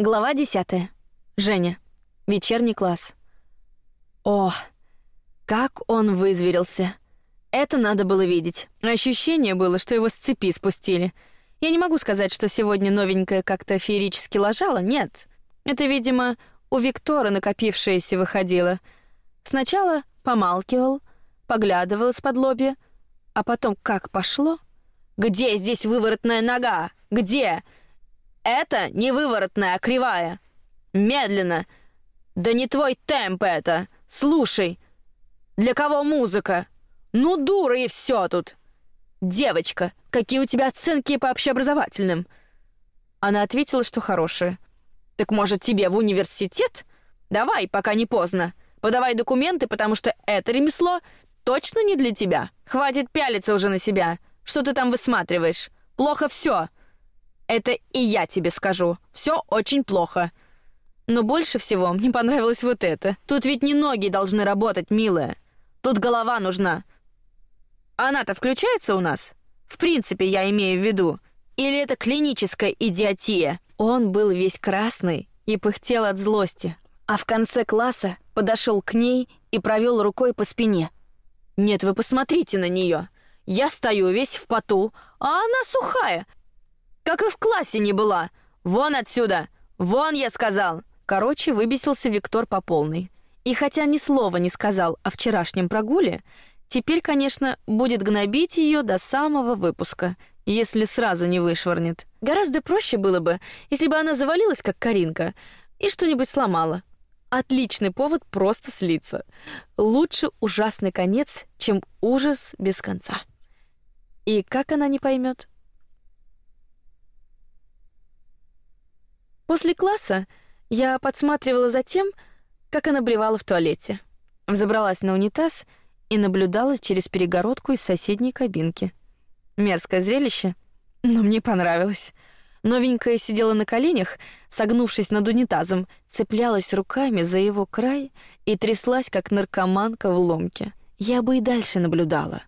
Глава десятая. Женя. Вечерний класс. О, как он вызверился. Это надо было видеть. Ощущение было, что его с цепи спустили. Я не могу сказать, что сегодня новенькая как-то феерически ложала, нет. Это, видимо, у Виктора накопившееся выходило. Сначала помалкивал, поглядывал с подлобья, а потом как пошло? Где здесь выворотная нога? Где? Это не выворотная, а кривая. Медленно. Да не твой темп это. Слушай. Для кого музыка? Ну, дура и все тут. Девочка, какие у тебя оценки по общеобразовательным? Она ответила, что хорошие. Так может тебе в университет? Давай, пока не поздно. Подавай документы, потому что это ремесло точно не для тебя. Хватит пялиться уже на себя. Что ты там высматриваешь? Плохо все. Это и я тебе скажу. Все очень плохо. Но больше всего мне понравилось вот это. Тут ведь не ноги должны работать, милая. Тут голова нужна. Она-то включается у нас? В принципе, я имею в виду. Или это клиническая идиотия? Он был весь красный и пыхтел от злости. А в конце класса подошел к ней и провел рукой по спине. Нет, вы посмотрите на нее. Я стою весь в поту, а она сухая, как и в классе не была. Вон отсюда! Вон, я сказал!» Короче, выбесился Виктор по полной. И хотя ни слова не сказал о вчерашнем прогуле, теперь, конечно, будет гнобить ее до самого выпуска, если сразу не вышвырнет. Гораздо проще было бы, если бы она завалилась, как Каринка, и что-нибудь сломала. Отличный повод просто слиться. Лучше ужасный конец, чем ужас без конца. И как она не поймет? После класса я подсматривала за тем, как она блевала в туалете. Взобралась на унитаз и наблюдала через перегородку из соседней кабинки. Мерзкое зрелище, но мне понравилось. Новенькая сидела на коленях, согнувшись над унитазом, цеплялась руками за его край и тряслась, как наркоманка в ломке. Я бы и дальше наблюдала,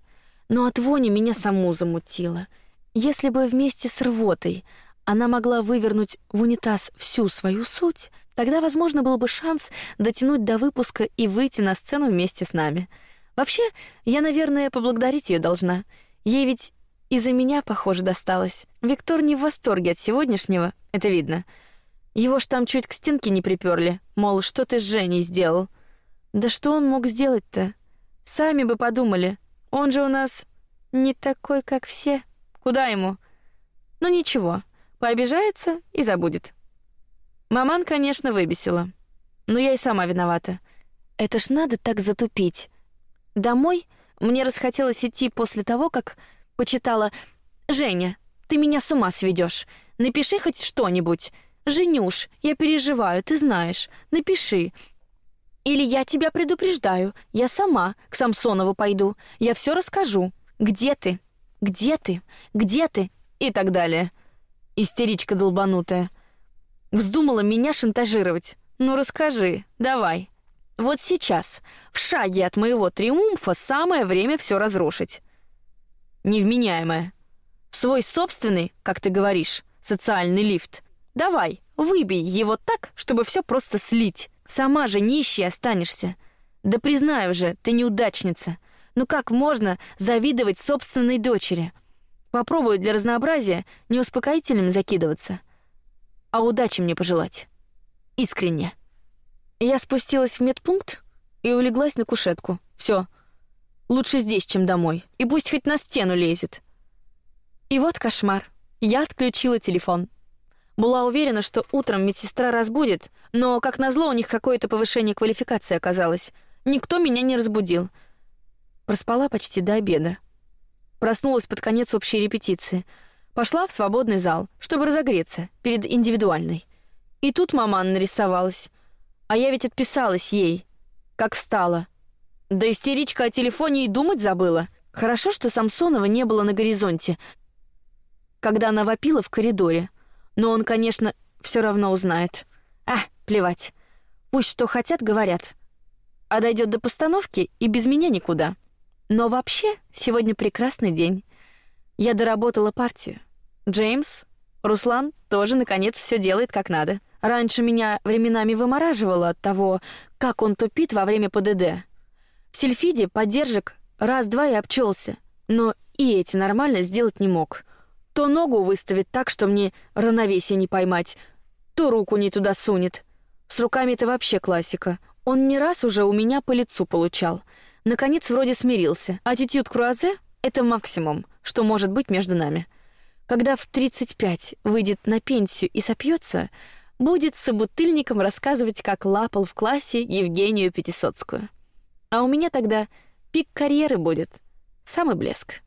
но от вони меня саму замутило. Если бы вместе с рвотой она могла вывернуть в унитаз всю свою суть, тогда, возможно, был бы шанс дотянуть до выпуска и выйти на сцену вместе с нами. Вообще, я, наверное, поблагодарить ее должна. Ей ведь из-за меня, похоже, досталось. Виктор не в восторге от сегодняшнего, это видно. Его ж там чуть к стенке не приперли, мол, что ты с Женей сделал. Да что он мог сделать-то? Сами бы подумали. Он же у нас не такой, как все. Куда ему? Ну ничего, Пообижается и забудет. Маман, конечно, выбесила. Но я и сама виновата. Это ж надо так затупить. Домой мне расхотелось идти после того, как почитала «Женя, ты меня с ума сведешь. Напиши хоть что-нибудь. Женюш, я переживаю, ты знаешь. Напиши. Или я тебя предупреждаю. Я сама к Самсонову пойду. Я все расскажу. Где ты? Где ты? Где ты? И так далее истеричка долбанутая. Вздумала меня шантажировать. Ну расскажи, давай. Вот сейчас, в шаге от моего триумфа, самое время все разрушить. Невменяемая. Свой собственный, как ты говоришь, социальный лифт. Давай, выбей его так, чтобы все просто слить. Сама же нищей останешься. Да признаю же, ты неудачница. Ну как можно завидовать собственной дочери? Попробую для разнообразия не успокоительным закидываться, а удачи мне пожелать. Искренне. Я спустилась в медпункт и улеглась на кушетку. Все. Лучше здесь, чем домой. И пусть хоть на стену лезет. И вот кошмар. Я отключила телефон. Была уверена, что утром медсестра разбудит, но, как назло, у них какое-то повышение квалификации оказалось. Никто меня не разбудил. Проспала почти до обеда. Проснулась под конец общей репетиции. Пошла в свободный зал, чтобы разогреться перед индивидуальной. И тут маман нарисовалась. А я ведь отписалась ей, как встала. Да истеричка о телефоне и думать забыла. Хорошо, что Самсонова не было на горизонте, когда она вопила в коридоре. Но он, конечно, все равно узнает. А, плевать. Пусть что хотят, говорят. А дойдет до постановки и без меня никуда. Но вообще, сегодня прекрасный день. Я доработала партию. Джеймс, Руслан тоже наконец все делает как надо. Раньше меня временами вымораживало от того, как он тупит во время ПДД. В сельфиде поддержек раз-два и обчелся, но и эти нормально сделать не мог. То ногу выставит так, что мне равновесие не поймать, то руку не туда сунет. С руками это вообще классика. Он не раз уже у меня по лицу получал. Наконец вроде смирился. Аттитюд круазе — это максимум, что может быть между нами. Когда в 35 выйдет на пенсию и сопьется, будет собутыльником рассказывать, как лапал в классе Евгению Пятисотскую. А у меня тогда пик карьеры будет, самый блеск.